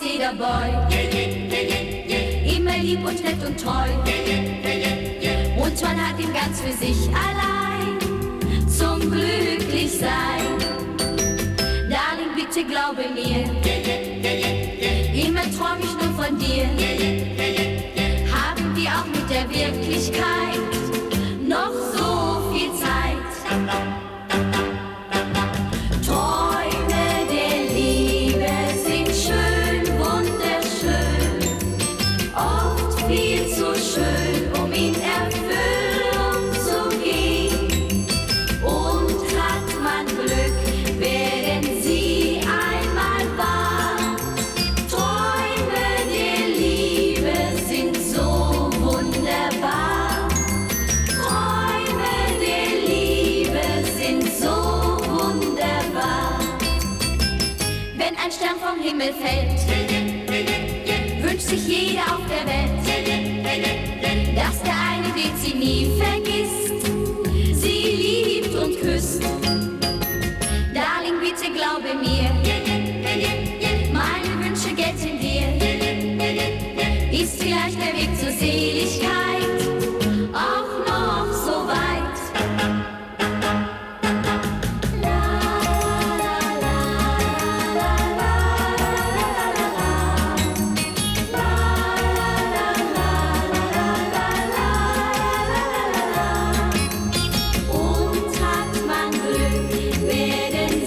jeder Boy. Immer lieb und nett und treu. Und man hat ihn ganz für sich allein zum Glücklichsein. Darling, bitte glaube mir. Immer träum ich nur von dir. Haben wir auch mit der Wirklichkeit Himmel fällt, wünscht sich jeder auf der Welt, dass der eine den sie nie vergisst, sie liebt und küsst. Darling, bitte glaube mir, meine Wünsche gelten dir, ist vielleicht der Weg zur Seligkeit. We med en